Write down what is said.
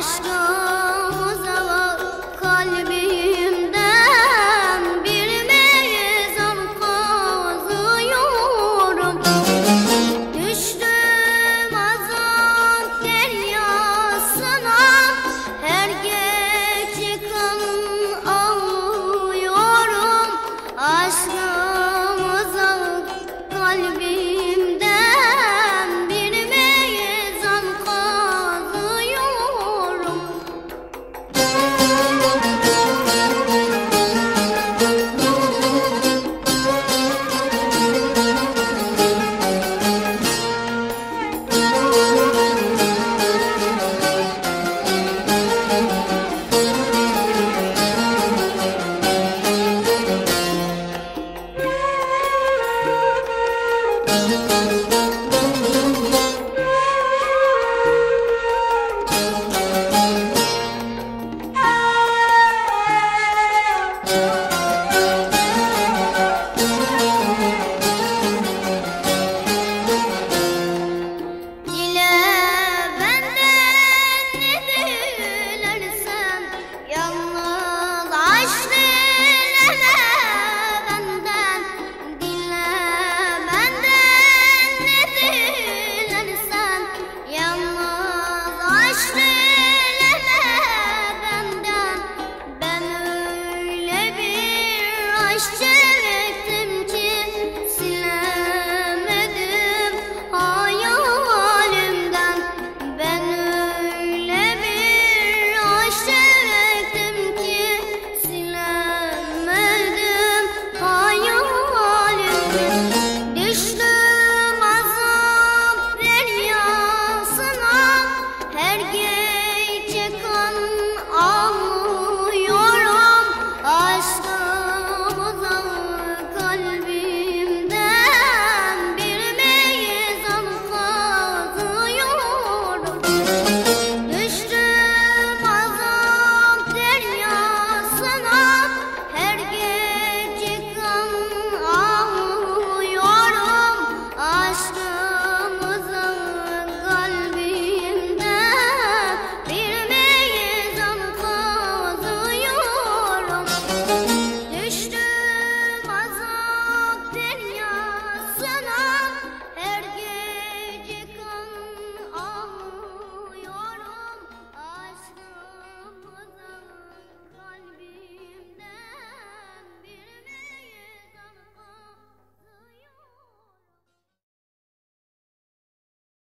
aşkım. Again.